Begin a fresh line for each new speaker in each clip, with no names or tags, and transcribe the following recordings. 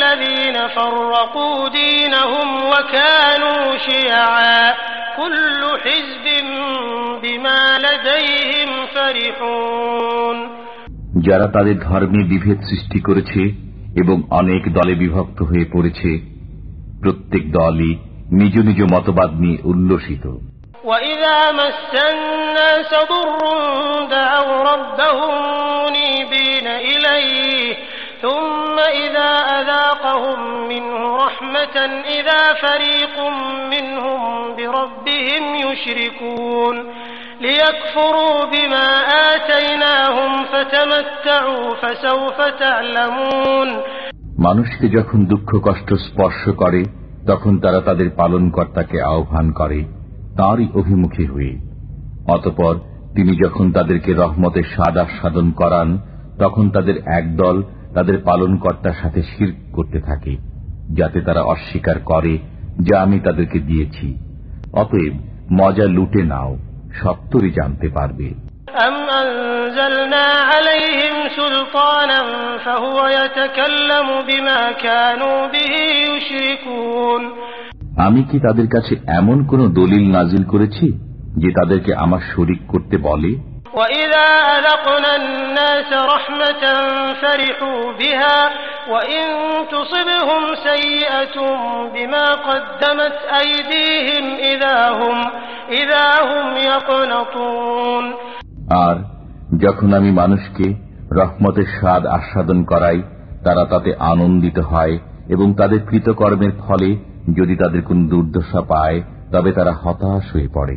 الذين فرقوا دينهم وكانوا شيعا كل حزب بما لديهم فرحون
যারা তাদের ধর্মে বিভেদ সৃষ্টি করেছে এবং অনেক দলে বিভক্ত হয়ে পড়েছে প্রত্যেক দলই নিজ নিজ মতবাদ নিয়ে উল্লসিত
وإذا مس الناس ضر دعوا ربهم منيبين إليه ثم إذا أذاقهم منه رحمة إذا فريق منهم بربهم يشركون ليكفروا بما آتيناهم فتمتعوا فسوف تعلمون
মানুষকে যখন দুঃখ কষ্ট স্পর্শ করে তখন তারা তাদের পালনকর্তাকে আহ্বান করে তাঁরই অভিমুখী হয়ে অতপর তিনি যখন তাদেরকে রহমতের স্বাদ আস্বাদন করান তখন তাদের একদল তাদের পালনকর্তার সাথে শির করতে থাকে যাতে তারা অস্বীকার করে যা আমি তাদেরকে দিয়েছি। অতএব মজা লুটে নাও সত্তরই জানতে পারবে। আমি কি তাদের কাছে এমন কোন দলিল নাজিল করেছি যে তাদেরকে আমার শরিক করতে বলে?
وإذا أذقنا الناس رحمة فرحوا بها وإن تصبهم سيئة بما قدمت أيديهم إذا هم إذا هم يقنطون
আর যখন আমি মানুষকে রহমতের স্বাদ আস্বাদন করাই তারা তাতে আনন্দিত হয় এবং তাদের কৃতকর্মের ফলে যদি তাদের কোন দুর্দশা পায় তবে তারা হতাশ হয়ে পড়ে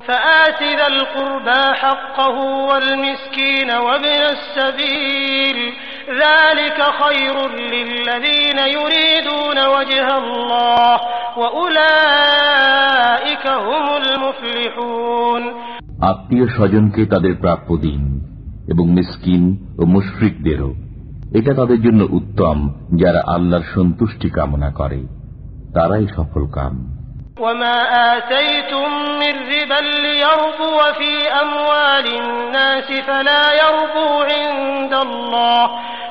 فآت ذا القربى حقه والمسكين وابن السبيل ذلك خير للذين يريدون وجه الله وأولئك هم المفلحون
আত্মীয় স্বজনকে তাদের প্রাপ্য দিন এবং মিসকিন ও মুশফিকদেরও এটা তাদের জন্য উত্তম যারা আল্লাহর সন্তুষ্টি কামনা করে তারাই সফল কাম
وما آتيتم من ربا ليربو في أموال الناس فلا يربو عند الله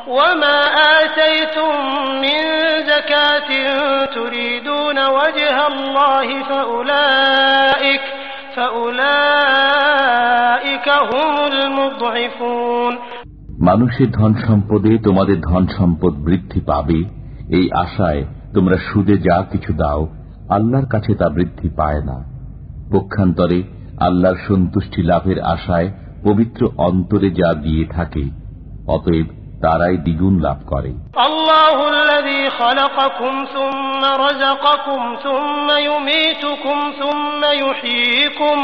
وما آتيتم من زكاة تريدون وجه الله فأولئك فأولئك هم المضعفون
মানুষের ধন সম্পদে তোমাদের ধন সম্পদ বৃদ্ধি পাবে এই আশায় তোমরা সুদে যা কিছু দাও আল্লাহর কাছে তা বৃদ্ধি পায় না পক্ষান্তরে আল্লাহর সন্তুষ্টি লাভের আশায় পবিত্র অন্তরে যা দিয়ে থাকে অতএব তারাই দ্বিগুণ লাভ করে
الله الذي خلقكم ثم رزقكم ثم يميتكم ثم يحييكم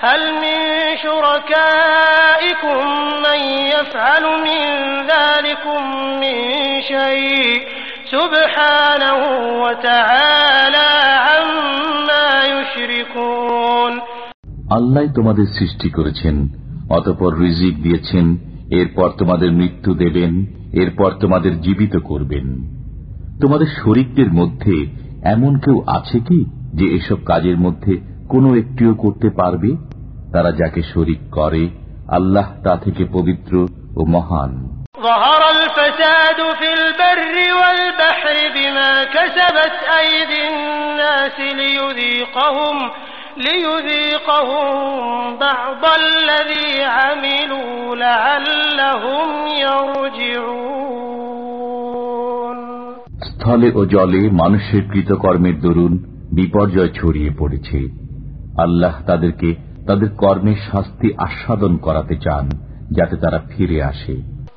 هل من شركائكم من يفعل من ذلكم من شيء سبحانه وتعالى عما يشركون
আল্লাহ তোমাদের সৃষ্টি করেছেন অতপর রিজিক দিয়েছেন এরপর তোমাদের মৃত্যু দেবেন এরপর তোমাদের জীবিত করবেন তোমাদের শরিকদের মধ্যে এমন কেউ আছে কি যে এসব কাজের মধ্যে কোনো একটিও করতে পারবে তারা যাকে শরিক করে আল্লাহ তা থেকে পবিত্র ও মহান
ظهر الفساد في البر والبحر بما كسبت أيدي الناس ليذيقهم ليذيقهم بعض الذي عملوا لعلهم يرجعون
স্থলে ও জলে মানুষের কৃতকর্মের দরুন বিপর্যয় ছড়িয়ে পড়েছে আল্লাহ তাদেরকে তাদের কর্মের শাস্তি আস্বাদন করাতে চান যাতে তারা ফিরে আসে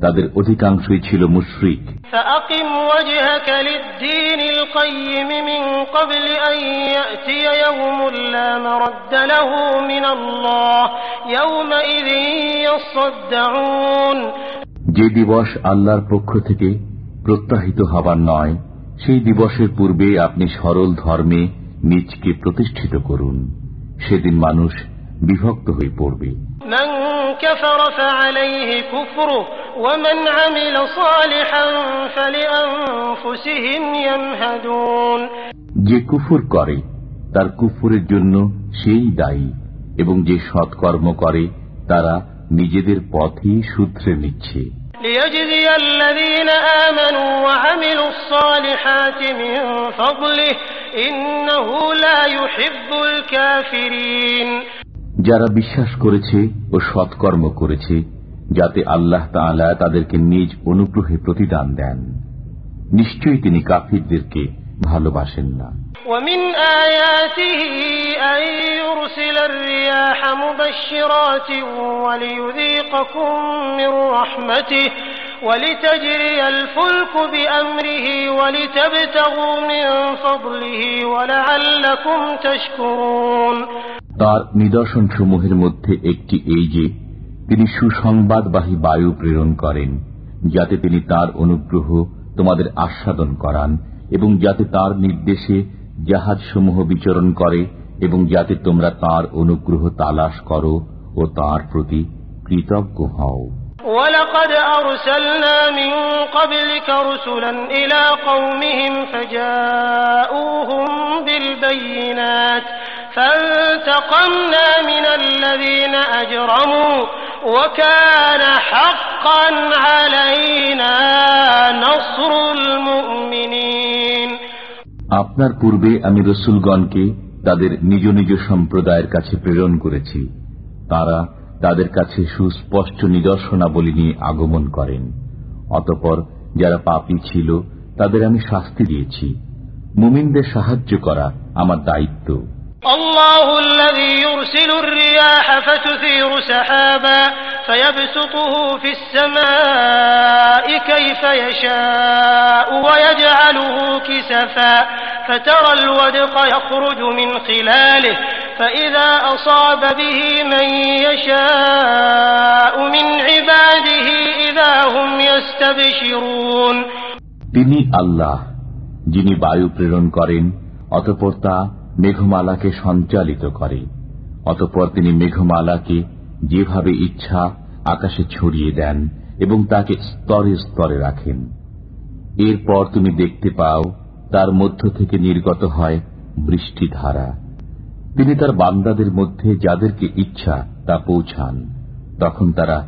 তাদের অধিকাংশই ছিল মুশরিক
فأقم وجهك للدين القيم من قبل أن يأتي يوم لا مرد له من الله يومئذ يصدعون
যে দিবস আল্লাহর পক্ষ থেকে প্রত্যাহিত হবার নয় সেই দিবসের পূর্বে আপনি সরল ধর্মে নিজকে প্রতিষ্ঠিত করুন সেদিন মানুষ বিভক্ত হয়ে পড়বে
من كفر فعليه كفره ومن عمل صالحا فلأنفسهم يمهدون
যে কুফর করে তার কুফরের জন্য সেই দায়ী এবং যে সৎকর্ম করে তারা নিজেদের পথই সূত্রে নিচ্ছে
ليجزي الذين آمنوا وعملوا الصالحات من فضله إنه لا يحب الكافرين
যারা বিশ্বাস করেছে ও সৎকর্ম করেছে যাতে আল্লাহ তাআলা তাদেরকে নিজ অনুগ্রহে প্রতিদান দেন নিশ্চয়ই তিনি কাফিরদেরকে ভালোবাসেন না
ومن آياته أن يرسل الرياح مبشرات وليذيقكم من رحمته ولتجري الفلك بأمره ولتبتغوا من فضله ولعلكم تشكرون
তার নিদর্শনসমূহের মধ্যে একটি এই যে তিনি সুসংবাদবাহী বায়ু প্রেরণ করেন যাতে তিনি তার অনুগ্রহ তোমাদের আস্বাদন করান এবং যাতে তার নির্দেশে জাহাজসমূহ বিচরণ করে এবং যাতে তোমরা তার অনুগ্রহ তালাশ করো ও তার প্রতি কৃতজ্ঞ হও
ولقد أرسلنا من قبلك رسلا إلى قومهم فجاءوهم بالبينات فانتقمنا من الذين أجرموا
আপনার পূর্বে আমি রসুলগণকে তাদের নিজ নিজ সম্প্রদায়ের কাছে প্রেরণ করেছি। তারা তাদের কাছে সুস্পষ্ট নিদর্শনাবলী নিয়ে আগমন করেন। অতপর যারা পাপি ছিল, তাদের আমি শাস্তি দিয়েছি। মুমিনদের সাহায্য করা আমার দায়িত্ব।
الله الذي يرسل الرياح فتثير سحابا فيبسطه في السماء كيف يشاء ويجعله كسفا فترى الودق يخرج من خلاله فإذا أصاب به من يشاء من عباده إذا هم يستبشرون
তিনি আল্লাহ যিনি বায়ু প্রেরণ করেন অতপর তা মেঘমালাকে সঞ্চালিত করে। অতপর তিনি মেঘমালাকে যেভাবে ইচ্ছা আকাশে ছড়িয়ে দেন এবং তাকে স্তরে স্তরে রাখেন। এরপর তুমি দেখতে পাও, তার মধ্য থেকে নির্গত হয় বৃষ্টিধারা। তিনি তার বান্দাদের মধ্যে যাদেরকে ইচ্ছা তা পৌঁছান। তখন তারা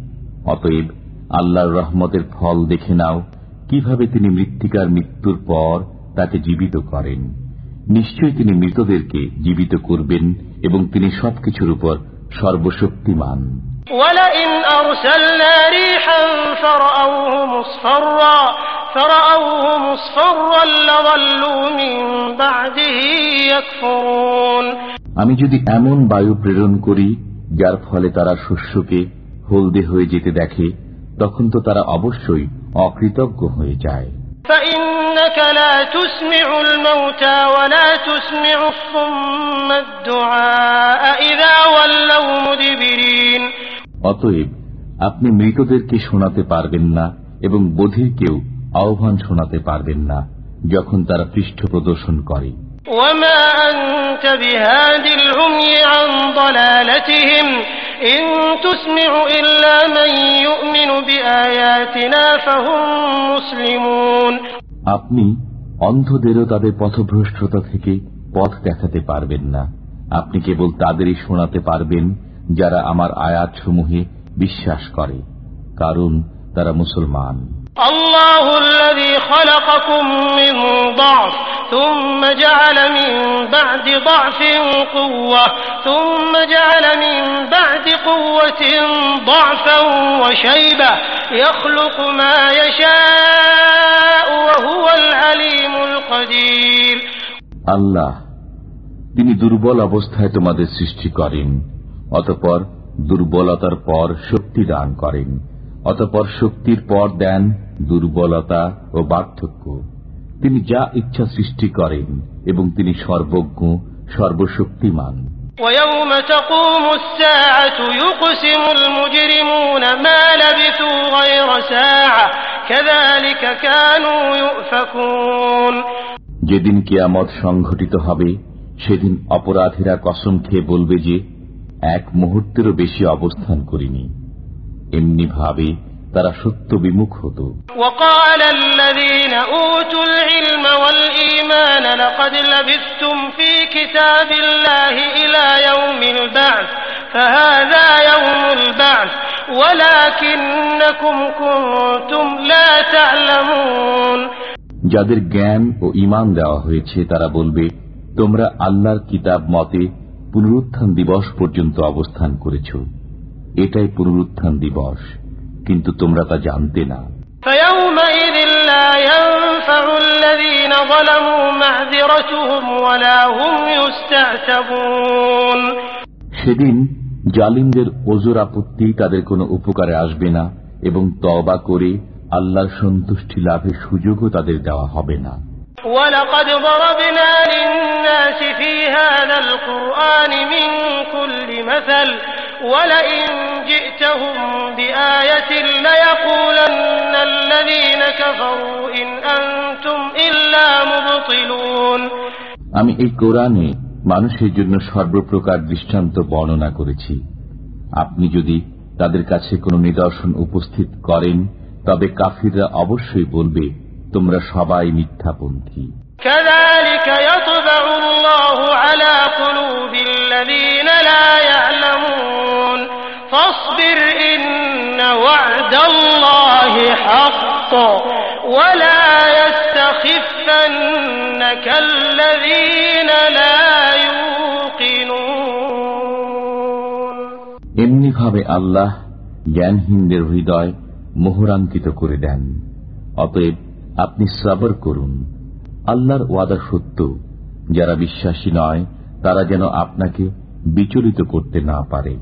অতএব আল্লাহর রহমতের ফল দেখে নাও কিভাবে তিনি মৃত্তিকার মৃত্যুর পর তাকে জীবিত করেন নিশ্চয়ই তিনি মৃতদেরকে জীবিত করবেন এবং তিনি সবকিছুর উপর সর্বশক্তিমান
ولئن أرسلنا ريحا فرأوه مصفرا فرأوه مصفرا لظلوا من بعده يكفرون
আমি যদি এমন বায়ু প্রেরণ করি যার ফলে তারা শস্যকে হলদে হয়ে যেতে দেখে তখন তো তারা অবশ্যই অকৃতজ্ঞ হয়ে যায়
فإنك لا تسمع الموتى ولا تسمع الصم الدعاء إذا ولوا مدبرين
অতএব আপনি মৃতদেরকে শোনাতে পারবেন না এবং বধিরকেও আহ্বান শোনাতে পারবেন না যখন তারা পৃষ্ঠ প্রদর্শন করে
وما أنت بهاد العمي عن ضلالتهم
আপনি অন্ধদেরও তাদের পথভ্রষ্টতা থেকে পথ দেখাতে পারবেন না। আপনি কেবল তাদেরই শোনাতে পারবেন যারা আমার আয়াত সমূহে বিশ্বাস করে, কারণ তারা মুসলমান।
الله الذي خلقكم من ضعف ثم جعل من بعد ضعف قوة ثم جعل من بعد قوة ضعفا وشيبة يخلق ما يشاء وهو العليم القدير
আল্লাহ তিনি দুর্বল অবস্থায় তোমাদের সৃষ্টি করেন অতপর দুর্বলতার পর শক্তি দান করেন অতপর শক্তির পর দেন দুর্বলতা ও পার্থক্য তিনি যা ইচ্ছা সৃষ্টি করেন এবং তিনি সর্বজ্ঞ সর্বশক্তিমান
ويوم تقوم الساعة يقسم المجرمون ما لبثوا غير ساعة كذلك كانوا يؤفكون
যেদিন কিয়ামত সংঘটিত হবে সেদিন অপরাধীরা কসম খেয়ে বলবে যে এক মুহূর্তেরও বেশি অবস্থান করিনি এমনি ভাবে তারা সত্য বিমুখ হতো। যাদের জ্ঞান ও ইমান দেওয়া হয়েছে তারা বলবে তোমরা আল্লাহর কিতাব মতে পুনরুত্থান দিবস পর্যন্ত অবস্থান করেছ। এটাই পুনরুত্থান দিবস কিন্তু তোমরা তা জানতে না
فيومئذ لا ينفع الذين ظلموا معذرتهم ولا هم يستعتبون
সেদিন জালিমদের ওজোর আপত্তি তাদের কোনো উপকারে আসবে না এবং তবা করে আল্লাহর সন্তুষ্টি লাভের সুযোগও তাদের দেওয়া হবে না
ولقد ضربنا للناس في هذا القرآن من كل مثل ولئن جئتهم بآية ليقولن الذين كفروا إن أنتم إلا مبطلون
আমি এই কোরআনে মানুষের জন্য সর্বপ্রকার দৃষ্টান্ত বর্ণনা করেছি আপনি যদি তাদের কাছে কোনো নিদর্শন উপস্থিত করেন তবে কাফিররা অবশ্যই বলবে তোমরা সবাই মিথ্যাপন্থী
فاصبر إن وعد الله حق ولا يستخفنك الذين لا يوقنون
এমনি ভাবে আল্লাহ জ্ঞানহীনদের হৃদয় মোহরাঙ্কিত করে দেন অতএব আপনি সাবর করুন আল্লাহর ওয়াদা সত্য যারা বিশ্বাসী নয় তারা যেন আপনাকে বিচলিত করতে না পারে